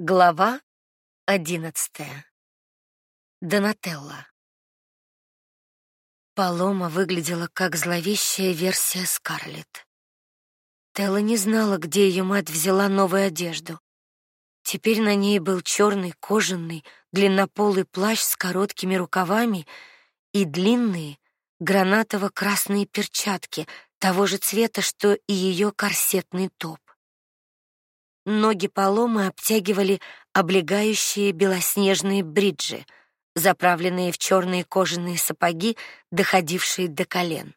Глава одиннадцатая. Донателла. Палома выглядела как зловещая версия Скарлетт. Телла не знала, где ее мать взяла новую одежду. Теперь на ней был черный кожаный длиннополый плащ с короткими рукавами и длинные гранатово-красные перчатки того же цвета, что и ее корсетный топ. Ноги Паломы обтягивали облегающие белоснежные бриджи, заправленные в черные кожаные сапоги, доходившие до колен.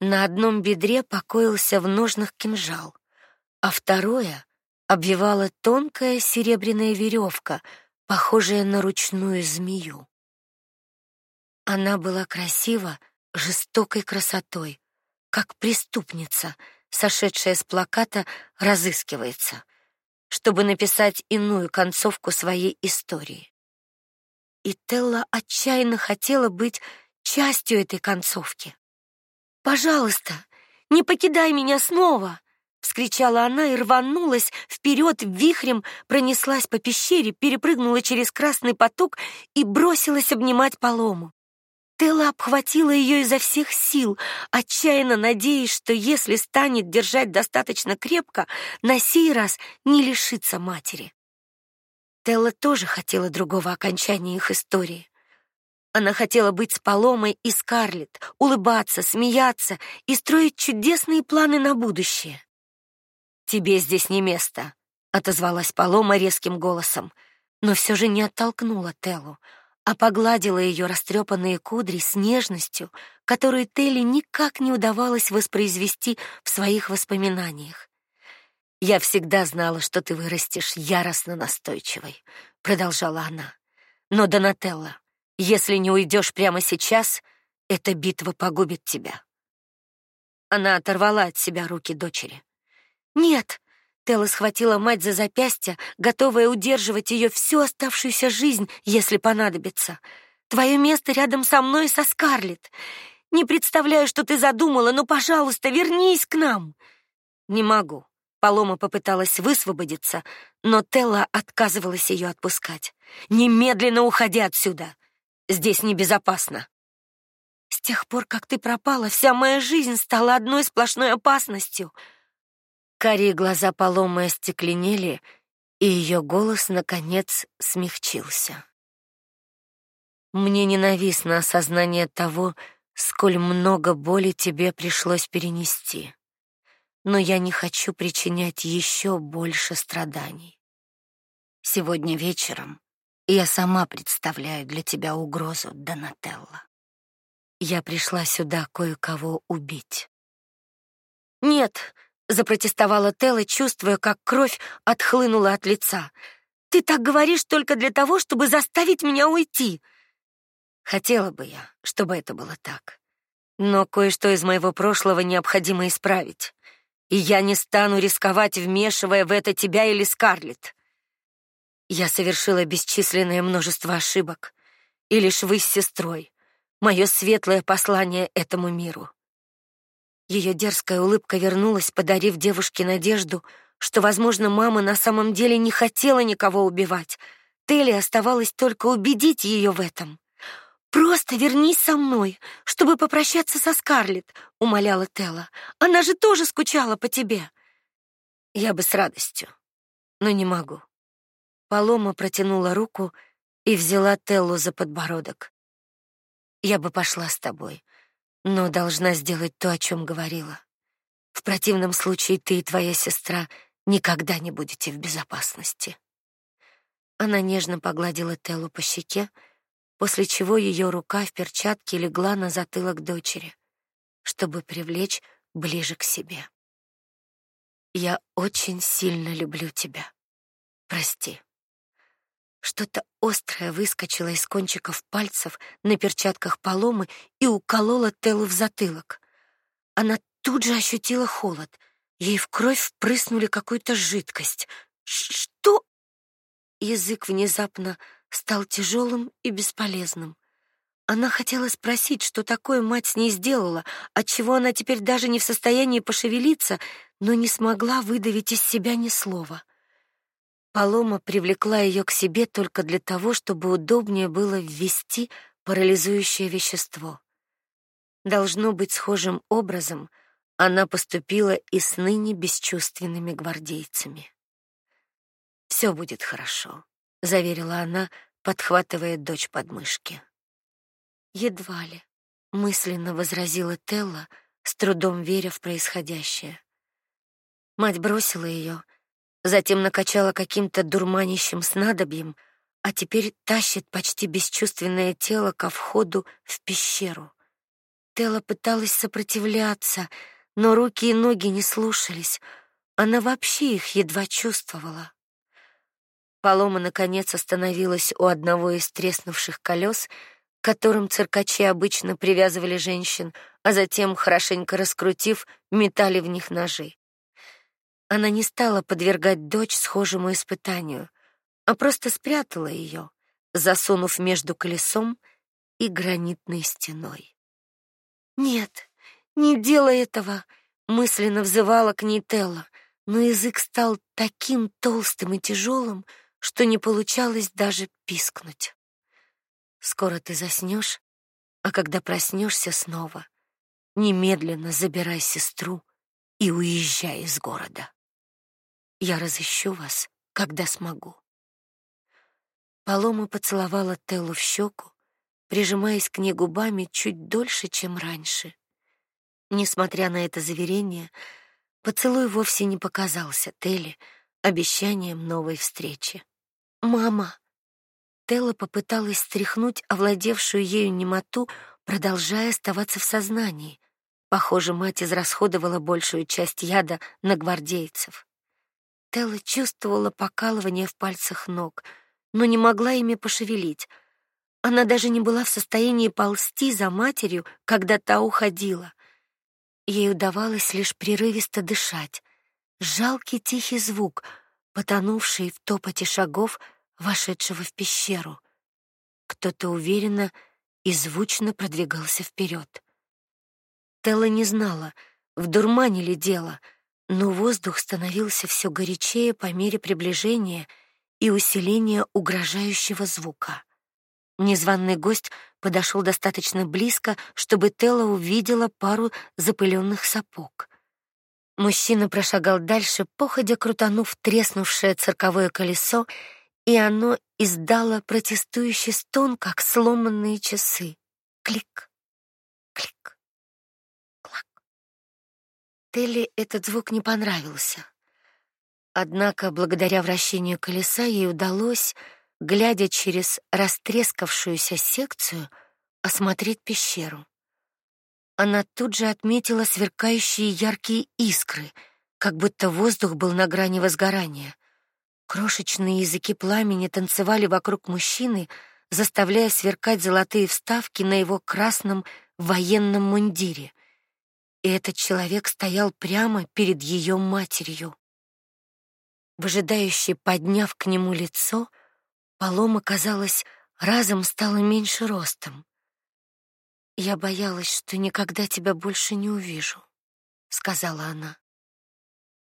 На одном бедре покоился в ножнах кинжал, а второе обвивала тонкая серебряная веревка, похожая на ручную змею. Она была красива жестокой красотой, как преступница — сошедшая с плаката, разыскивается, чтобы написать иную концовку своей истории. И Телла отчаянно хотела быть частью этой концовки. Пожалуйста, не покидай меня снова, вскричала она и рванулась вперед вихрем, пронеслась по пещере, перепрыгнула через красный поток и бросилась обнимать Палому. Телла обхватила ее изо всех сил, отчаянно надеясь, что если станет держать достаточно крепко, на сей раз не лишится матери. Телла тоже хотела другого окончания их истории. Она хотела быть с Паломой и Скарлетт, улыбаться, смеяться и строить чудесные планы на будущее. Тебе здесь не место, отозвалась Палома резким голосом, но все же не оттолкнула Теллу а погладила ее растрепанные кудри с нежностью, которую Телли никак не удавалось воспроизвести в своих воспоминаниях. Я всегда знала, что ты вырастешь яростно настойчивой, продолжала она. Но Донателла, если не уйдешь прямо сейчас, эта битва погубит тебя. Она оторвала от себя руки дочери. Нет, Телла схватила мать за запястье, готовая удерживать ее всю оставшуюся жизнь, если понадобится. Твое место рядом со мной со Скарлетт. Не представляю, что ты задумала, но, пожалуйста, вернись к нам. Не могу. Палома попыталась высвободиться, но Телла отказывалась ее отпускать. Немедленно уходи отсюда. Здесь небезопасно. С тех пор, как ты пропала, вся моя жизнь стала одной сплошной опасностью. Карие глаза Паломы остекленели, и ее голос наконец смягчился. Мне ненавистно осознание того, сколь много боли тебе пришлось перенести. Но я не хочу причинять еще больше страданий. Сегодня вечером я сама представляю для тебя угрозу, Донателла. Я пришла сюда кое-кого убить. Нет, запротестовала Телла, чувствуя, как кровь отхлынула от лица. Ты так говоришь только для того, чтобы заставить меня уйти. Хотела бы я, чтобы это было так. Но кое-что из моего прошлого необходимо исправить. И я не стану рисковать, вмешивая в это тебя или Скарлетт. Я совершила бесчисленное множество ошибок, и лишь вы с сестрой мое светлое послание этому миру. Ее дерзкая улыбка вернулась, подарив девушке надежду, что, возможно, мама на самом деле не хотела никого убивать. Телли оставалось только убедить ее в этом. Просто вернись со мной, чтобы попрощаться со Скарлетт, умоляла Телла. Она же тоже скучала по тебе. Я бы с радостью, но не могу. Палома протянула руку и взяла Теллу за подбородок. Я бы пошла с тобой, но должна сделать то, о чем говорила. В противном случае ты и твоя сестра никогда не будете в безопасности. Она нежно погладила Телу по щеке, после чего ее рука в перчатке легла на затылок дочери, чтобы привлечь ближе к себе. Я очень сильно люблю тебя. Прости. Что-то острое выскочило из кончиков пальцев на перчатках Паломы и укололо Телу в затылок. Она тут же ощутила холод. Ей в кровь впрыснули какую-то жидкость. Что? Язык внезапно стал тяжелым и бесполезным. Она хотела спросить, что такое мать с ней сделала, отчего она теперь даже не в состоянии пошевелиться, но не смогла выдавить из себя ни слова. Палома привлекла ее к себе только для того, чтобы удобнее было ввести парализующее вещество. Должно быть схожим образом она поступила и с ныне бесчувственными гвардейцами. Все будет хорошо, заверила она, подхватывая дочь под мышки. Едва ли, мысленно возразила Телла, с трудом веря в происходящее. Мать бросила ее затем накачала каким-то дурманящим снадобьем, а теперь тащит почти бесчувственное тело ко входу в пещеру. Тело пыталась сопротивляться, но руки и ноги не слушались. Она вообще их едва чувствовала. Полома наконец остановилась у одного из треснувших колес, к которым циркачи обычно привязывали женщин, а затем, хорошенько раскрутив, метали в них ножи. Она не стала подвергать дочь схожему испытанию, а просто спрятала ее, засунув между колесом и гранитной стеной. Нет, не делай этого, мысленно взывала к ней Телла, но язык стал таким толстым и тяжелым, что не получалось даже пискнуть. Скоро ты заснешь, а когда проснешься снова, немедленно забирай сестру и уезжай из города. Я разыщу вас, когда смогу. Палома поцеловала Теллу в щеку, прижимаясь к ней губами чуть дольше, чем раньше. Несмотря на это заверение, поцелуй вовсе не показался Телле обещанием новой встречи. Мама. Телла попыталась стряхнуть овладевшую ею немоту, продолжая оставаться в сознании. Похоже, мать израсходовала большую часть яда на гвардейцев. Телла чувствовала покалывание в пальцах ног, но не могла ими пошевелить. Она даже не была в состоянии ползти за матерью, когда та уходила. Ей удавалось лишь прерывисто дышать. Жалкий тихий звук, потонувший в топоте шагов вошедшего в пещеру. Кто-то уверенно и звучно продвигался вперед. Телла не знала, в дурмане ли дело — но воздух становился все горячее по мере приближения и усиления угрожающего звука. Незваный гость подошел достаточно близко, чтобы Телла увидела пару запыленных сапог. Мужчина прошагал дальше, походя крутанув треснувшее цирковое колесо, и оно издало протестующий стон, как сломанные часы. Клик. Телли этот звук не понравился. Однако, благодаря вращению колеса, ей удалось, глядя через растрескавшуюся секцию, осмотреть пещеру. Она тут же отметила сверкающие яркие искры, как будто воздух был на грани возгорания. Крошечные языки пламени танцевали вокруг мужчины, заставляя сверкать золотые вставки на его красном военном мундире и этот человек стоял прямо перед ее матерью. Выжидающе подняв к нему лицо, Палома, казалось, разом стала меньше ростом. Я боялась, что никогда тебя больше не увижу, сказала она.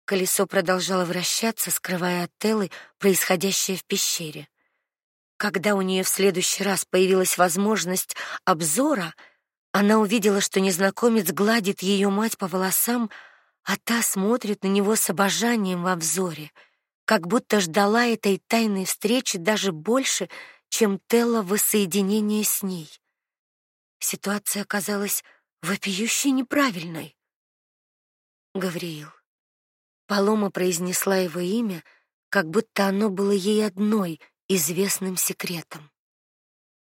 Колесо продолжало вращаться, скрывая от Теллы происходящее в пещере. Когда у нее в следующий раз появилась возможность обзора, она увидела, что незнакомец гладит ее мать по волосам, а та смотрит на него с обожанием во взоре, как будто ждала этой тайной встречи даже больше, чем Телла воссоединения с ней. Ситуация оказалась вопиюще неправильной. Гавриил. Палома произнесла его имя, как будто оно было ей одной известным секретом.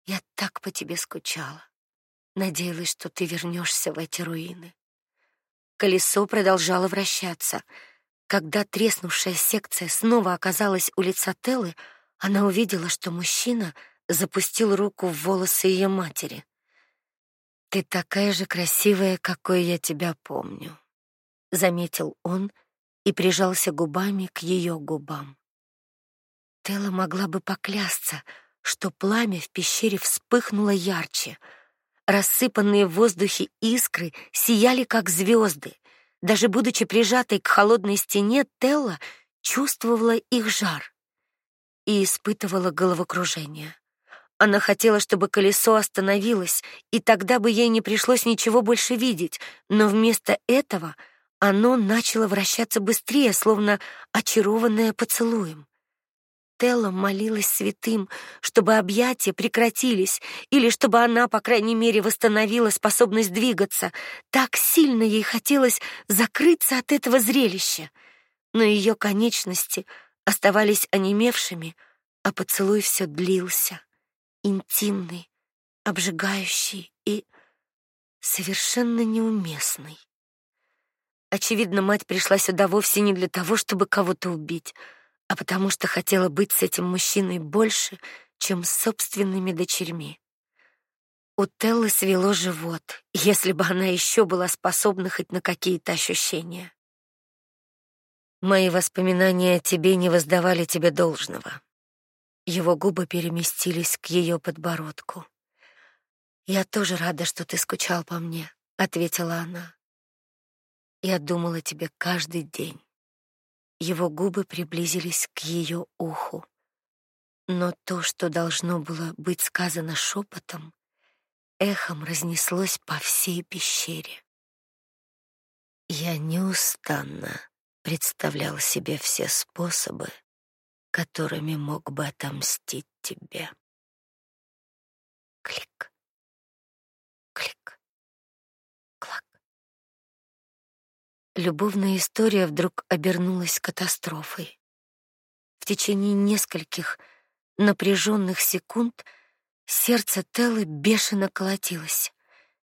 Я так по тебе скучала. Надеялась, что ты вернешься в эти руины. Колесо продолжало вращаться. Когда треснувшая секция снова оказалась у лица Телы, она увидела, что мужчина запустил руку в волосы ее матери. Ты такая же красивая, какой я тебя помню, заметил он и прижался губами к ее губам. Тела могла бы поклясться, что пламя в пещере вспыхнуло ярче — Рассыпанные в воздухе искры сияли как звезды. Даже будучи прижатой к холодной стене, Телла чувствовала их жар. и испытывала головокружение. Она хотела, чтобы колесо остановилось, и тогда бы ей не пришлось ничего больше видеть, но вместо этого оно начало вращаться быстрее, словно очарованное поцелуем. Телла молилась святым, чтобы объятия прекратились или чтобы она, по крайней мере, восстановила способность двигаться. Так сильно ей хотелось закрыться от этого зрелища. Но ее конечности оставались онемевшими, а поцелуй все длился, интимный, обжигающий и совершенно неуместный. Очевидно, мать пришла сюда вовсе не для того, чтобы кого-то убить а потому что хотела быть с этим мужчиной больше, чем с собственными дочерьми. У Теллы свело живот, если бы она еще была способна хоть на какие-то ощущения. Мои воспоминания о тебе не воздавали тебе должного. Его губы переместились к ее подбородку. Я тоже рада, что ты скучал по мне, ответила она. Я думала о тебе каждый день. Его губы приблизились к ее уху. Но то, что должно было быть сказано шепотом, эхом разнеслось по всей пещере. Я неустанно представлял себе все способы, которыми мог бы отомстить тебе. Клик. Любовная история вдруг обернулась катастрофой. В течение нескольких напряженных секунд сердце Теллы бешено колотилось.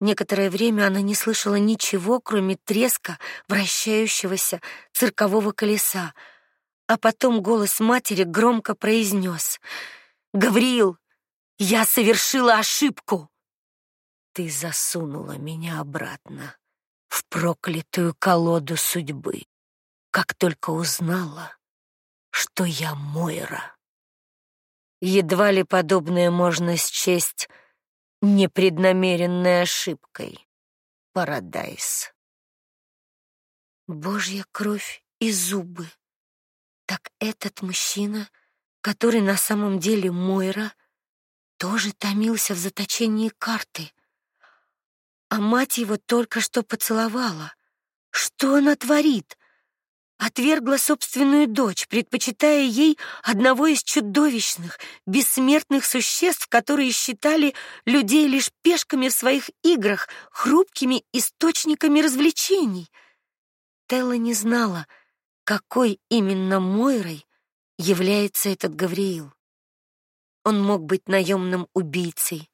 Некоторое время она не слышала ничего, кроме треска вращающегося циркового колеса, а потом голос матери громко произнес: "Гавриил, я совершила ошибку. Ты засунула меня обратно в проклятую колоду судьбы, как только узнала, что я Мойра. Едва ли подобное можно счесть непреднамеренной ошибкой. Парадайс. Божья кровь и зубы. Так этот мужчина, который на самом деле Мойра, тоже томился в заточении карты — а мать его только что поцеловала. Что она творит? Отвергла собственную дочь, предпочитая ей одного из чудовищных, бессмертных существ, которые считали людей лишь пешками в своих играх, хрупкими источниками развлечений. Телла не знала, какой именно Мойрой является этот Гавриил. Он мог быть наемным убийцей,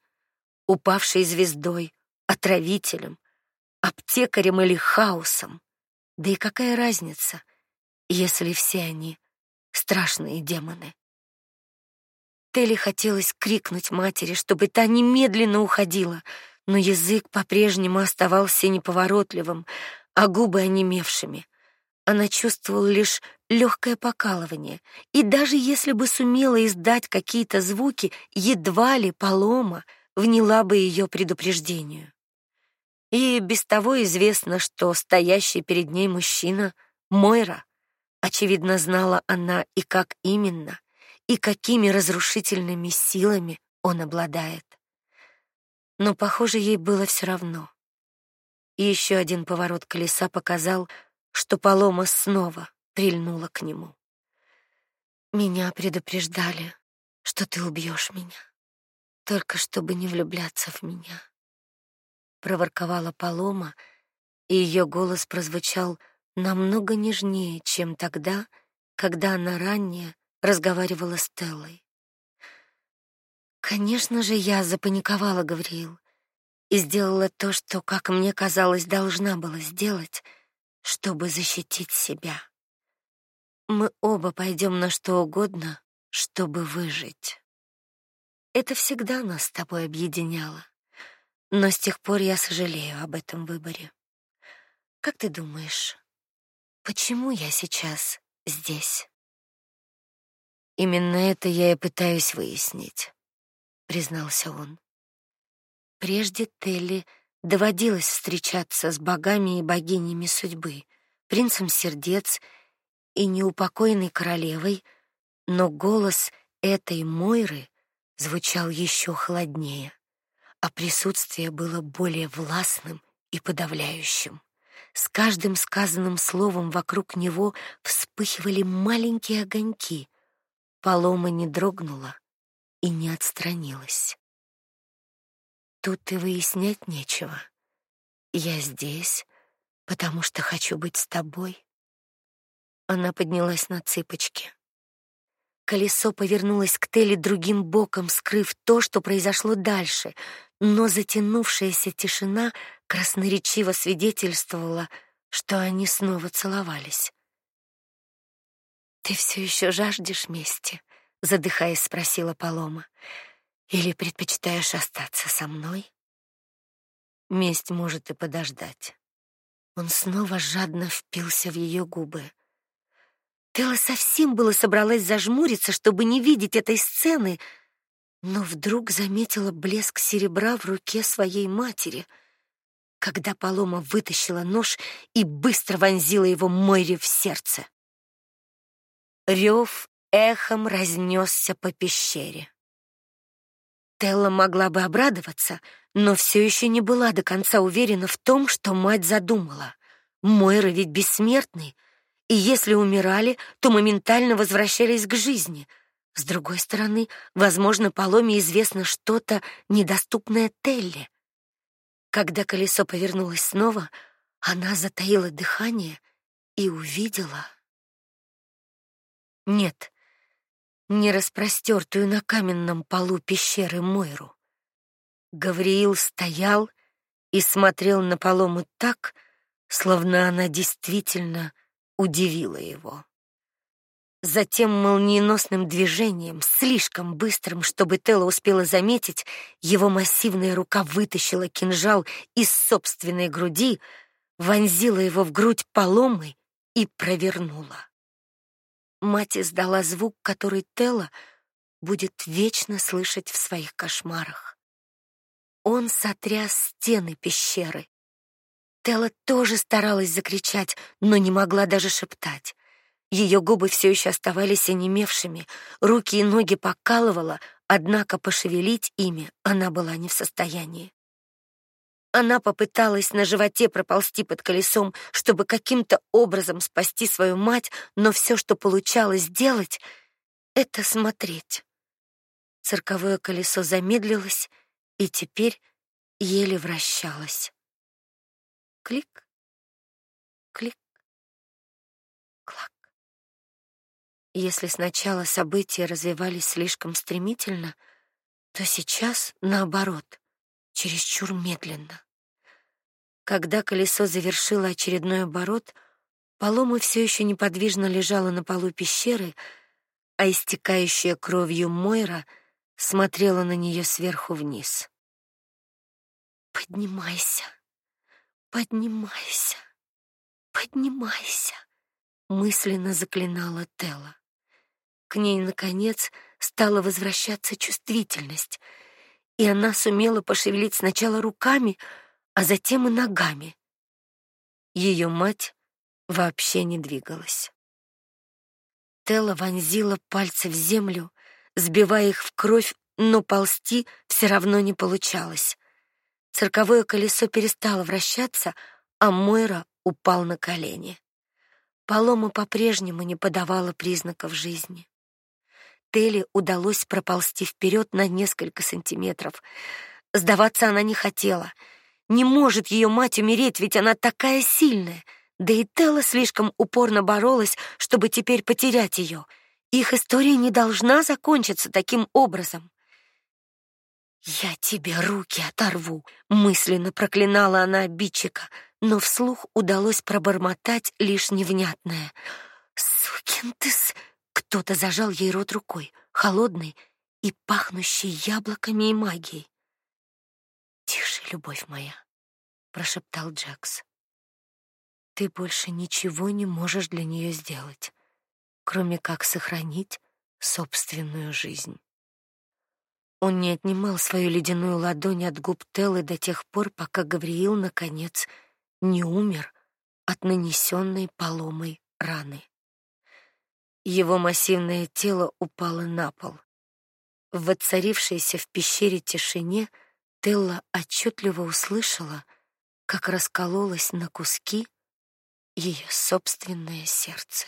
упавшей звездой, отравителем, аптекарем или хаосом. Да и какая разница, если все они страшные демоны? Телли хотелось крикнуть матери, чтобы та немедленно уходила, но язык по-прежнему оставался неповоротливым, а губы онемевшими. Она чувствовала лишь легкое покалывание, и даже если бы сумела издать какие-то звуки, едва ли Полома вняла бы ее предупреждению. И без того известно, что стоящий перед ней мужчина Мойра. Очевидно, знала она и как именно, и какими разрушительными силами он обладает. Но, похоже, ей было все равно. И еще один поворот колеса показал, что Палома снова прильнула к нему. Меня предупреждали, что ты убьешь меня, только чтобы не влюбляться в меня проворковала Палома, и ее голос прозвучал намного нежнее, чем тогда, когда она ранее разговаривала с Теллой. Конечно же, я запаниковала, Гавриил, и сделала то, что, как мне казалось, должна была сделать, чтобы защитить себя. Мы оба пойдем на что угодно, чтобы выжить. Это всегда нас с тобой объединяло. Но с тех пор я сожалею об этом выборе. Как ты думаешь, почему я сейчас здесь? Именно это я и пытаюсь выяснить, признался он. Прежде Телли доводилось встречаться с богами и богинями судьбы, принцем сердец и неупокоенной королевой, но голос этой Мойры звучал еще холоднее, а присутствие было более властным и подавляющим. С каждым сказанным словом вокруг него вспыхивали маленькие огоньки. Полома не дрогнула и не отстранилась. Тут и выяснять нечего. Я здесь, потому что хочу быть с тобой. Она поднялась на цыпочки. Колесо повернулось к Телли другим боком, скрыв то, что произошло дальше, но затянувшаяся тишина красноречиво свидетельствовала, что они снова целовались. Ты все еще жаждешь мести? задыхаясь, спросила Палома. Или предпочитаешь остаться со мной? Месть может и подождать. Он снова жадно впился в ее губы. Тела совсем было собралась зажмуриться, чтобы не видеть этой сцены, но вдруг заметила блеск серебра в руке своей матери, когда Палома вытащила нож и быстро вонзила его Мойре в сердце. Рев эхом разнесся по пещере. Телла могла бы обрадоваться, но все еще не была до конца уверена в том, что мать задумала. Мойра ведь бессмертный — и если умирали, то моментально возвращались к жизни. С другой стороны, возможно, Паломе известно что-то недоступное Телле. Когда колесо повернулось снова, она затаила дыхание и увидела Нет, не распростертую на каменном полу пещеры Мойру. Гавриил стоял и смотрел на Палому так, словно она действительно удивило его. Затем молниеносным движением, слишком быстрым, чтобы Телла успела заметить, его массивная рука вытащила кинжал из собственной груди, вонзила его в грудь поломы и провернула. Мать издала звук, который Телла будет вечно слышать в своих кошмарах. Он сотряс стены пещеры, Телла тоже старалась закричать, но не могла даже шептать. Ее губы все еще оставались онемевшими, руки и ноги покалывало, однако пошевелить ими она была не в состоянии. Она попыталась на животе проползти под колесом, чтобы каким-то образом спасти свою мать, но все, что получалось делать, это смотреть. Цирковое колесо замедлилось и теперь еле вращалось. Клик, клик, клак. Если сначала события развивались слишком стремительно, то сейчас наоборот, чересчур медленно. Когда колесо завершило очередной оборот, Палома все еще неподвижно лежала на полу пещеры, а истекающая кровью Мойра смотрела на нее сверху вниз. Поднимайся, Поднимайся. Поднимайся, мысленно заклинала Телла. К ней наконец стала возвращаться чувствительность, и она сумела пошевелить сначала руками, а затем и ногами. Ее мать вообще не двигалась. Телла вонзила пальцы в землю, сбивая их в кровь, но ползти все равно не получалось. Цирковое колесо перестало вращаться, а Мойра упал на колени. Палома по-прежнему не подавала признаков жизни. Телли удалось проползти вперед на несколько сантиметров. Сдаваться она не хотела. Не может ее мать умереть, ведь она такая сильная. Да и Телла слишком упорно боролась, чтобы теперь потерять ее. Их история не должна закончиться таким образом. Я тебе руки оторву, мысленно проклинала она обидчика, но вслух удалось пробормотать лишь невнятное. Сукин ты с... Кто-то зажал ей рот рукой, холодный и пахнущий яблоками и магией. "Тише, любовь моя", прошептал Джекс. "Ты больше ничего не можешь для нее сделать, кроме как сохранить собственную жизнь". Он не отнимал свою ледяную ладонь от губ Теллы до тех пор, пока Гавриил наконец не умер от нанесенной поломой раны. Его массивное тело упало на пол. В воцарившейся в пещере тишине Телла отчетливо услышала, как раскололось на куски ее собственное сердце.